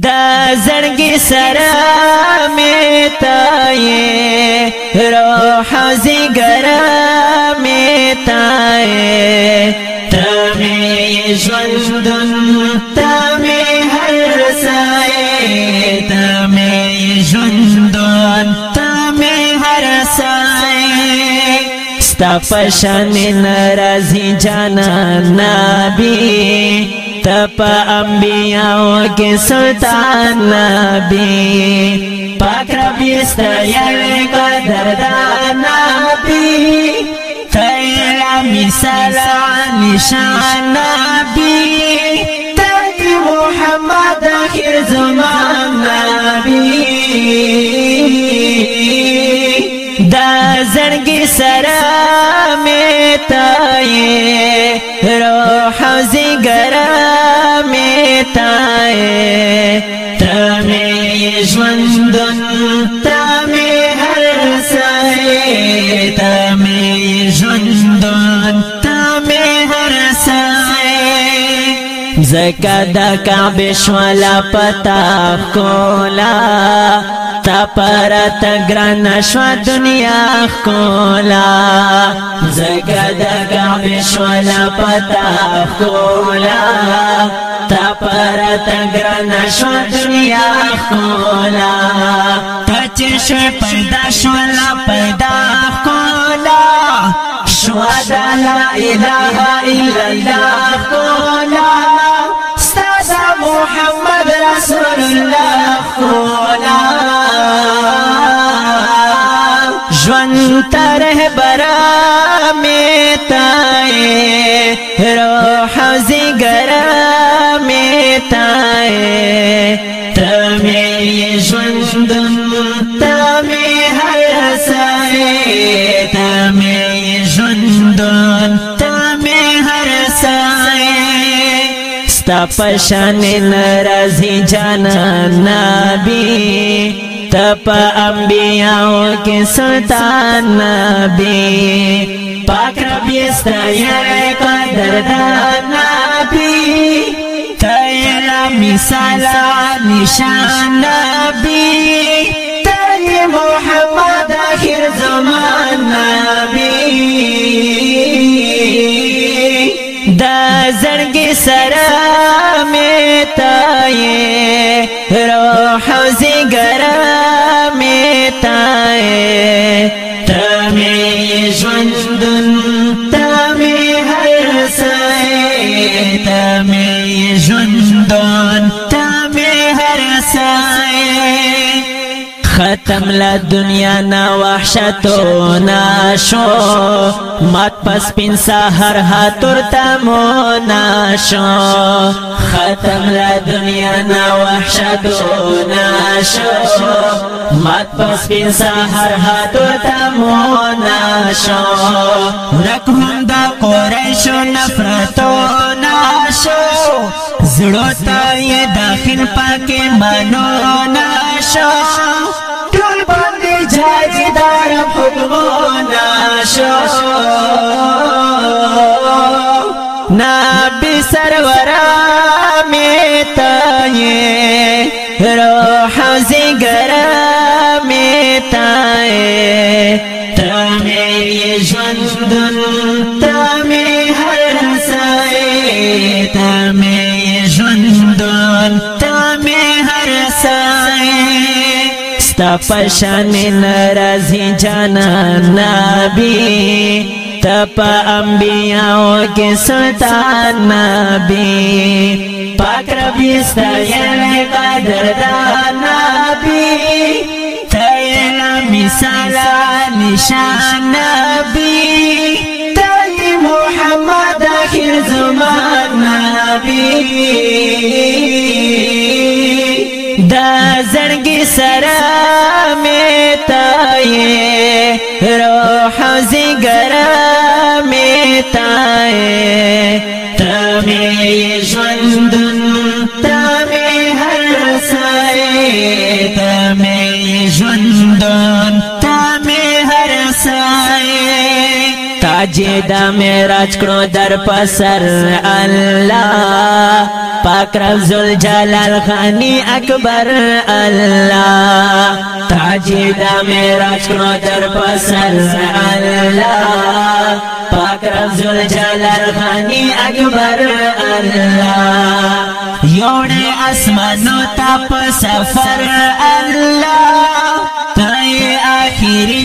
دا زړګي سرا مې تے روح جرم میں تائیں تے جند تم ہر سائے تمہیں جندون تم ہر سائ تپشن نر ناراضي جانا نبي تپ انبیاء کے سلطان نبی پاک رب استیر قدر دان نبی تیرا مثال نشان نبی تک محمد آخر زمان نبی دا زرگی سران روح زگرہ میں تائیں زکا دا کعبه شوالا پتا کولا تا پرت گران شوا دنیا کولا زکا دا کعبه شوالا پتا کولا تا پرت گران شوا دنیا کولا تچ شو پیدا شوالا پیدا کولا شوا دا لا اله الا الله کولا محمد رسول الله خولا جوان تره برا میتای روح زګرا میتای جوان دو پشان نرازی جانا نبی تپ انبیاء کے سلطان نبی پاک ربی استعیر قدر دان نبی تیرا مثالا نشان نبی تیرا محمد آخر زمان نبی تائے روح زگر میں تائے تمہیں جندن تمہیں ہر سائے تمہیں جندن ختم لا دنیا نا وحشتو ناشو مات پس پین سحر حاتر تمو ناشو ختم لا دنیا نا وحشتو ناشو مات پس پی سحر حتو تا مونا شو رکھم دا قریشو نفرتو ناشو زڑو تا یہ داخل پاکے منو ناشو ٹھول بندی جاجی دار پھلو ناشو نابی سرورا میں تایے رو میرے تمہیں جن دونتا میں سائ تپسن نرضی جن نبی تپ امبیوں کے ستان بی پی سن سلام نشان نبی تای محمد آخر زمان نبی دا زرگی سرام تای روح زگرام تای تمی دا میراج کړو در پسر الله پاک رب جلال خانی اکبر اللہ تاجیدہ میراج کړو در پسر الله پاک رب جلال خانی اکبر اللہ یوڑے اسمانو تاپ سفر اللہ تائے آخری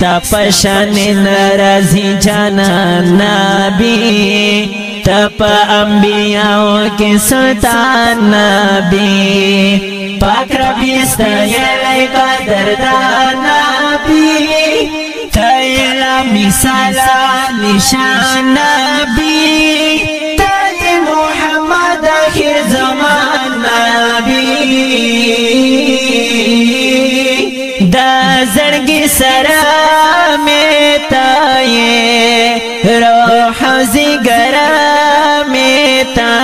ستا پشان نرازی جانا نبی تپ انبیاء کی سلطان نبی پاک ربی ستا یلی قدر دا نبی تیلا مثالا نشان نبی تی محمد اخیر زمان نبی روح زگرہ میں ت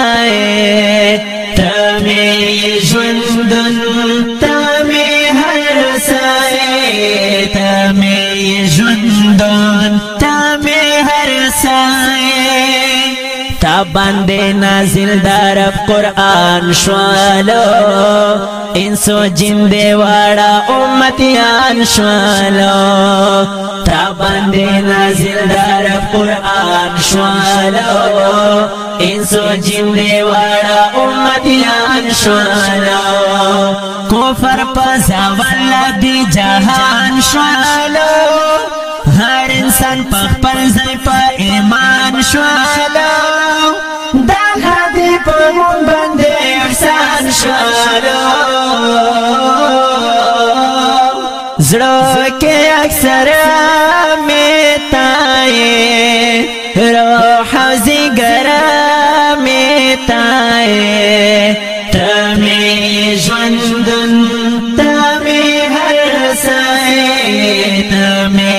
باندې نازل دار قرآن شوالو انسو جن دے واڑا امتیان شوالو تا باندې نازل دار قرآن شوالو انسو جن دے واڑا امتیان شوالو کفر پسا والا دی جہان شوالو زړه کې اکثر مې تای روح زګر مې تای تمه ژوندن تمه هر سای تمه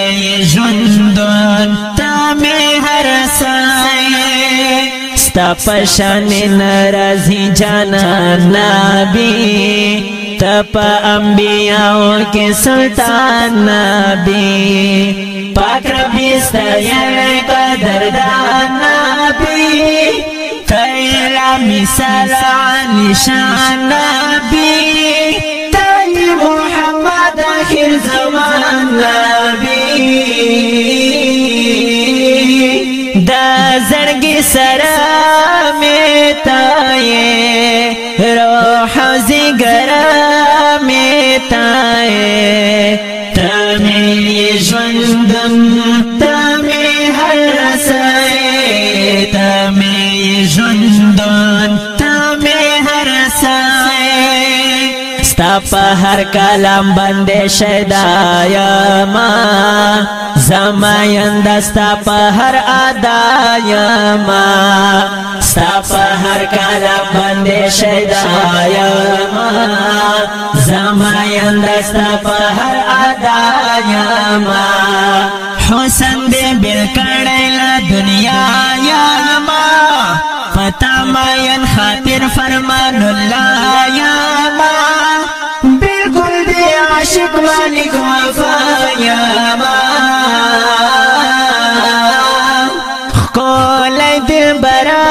ژوندن تمه هر سای ستا پشان ناراضي جانا نبي تپ انبیاء کی سلطان نبی پاک رب قدر دان نبی تیرا مثال نشان نبی تی محمد آخر زمان نبی دا زرگی سرا میں تائے روح زگر छाए په هر کلام باندې شیدایا ما زمایند ستا په هر ادایا ما ستا په هر کلام باندې شیدایا ما زمایند ستا په هر ادایا ما حسن دې بل کړه دنیا یا ما پتا ما خاطر فرما عاشق مالك وفا يا ما قول دل برا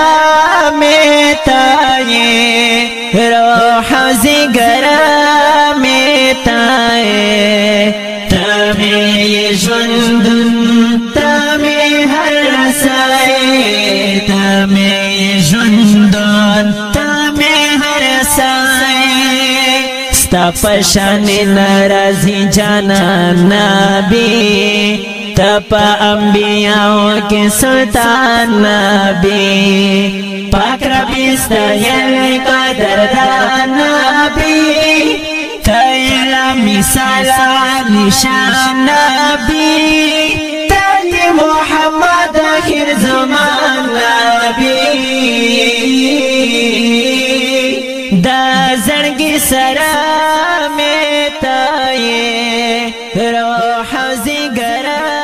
روح زگرا میتا ہے ستا پشان نرازی جانا نبی تپا انبیاء کے سلطان نبی پاک ربی ستایل قدر دا نبی تیلا مثال نشان نبی تاتی محمد آخر زمان نبی سلام تای روح زګرا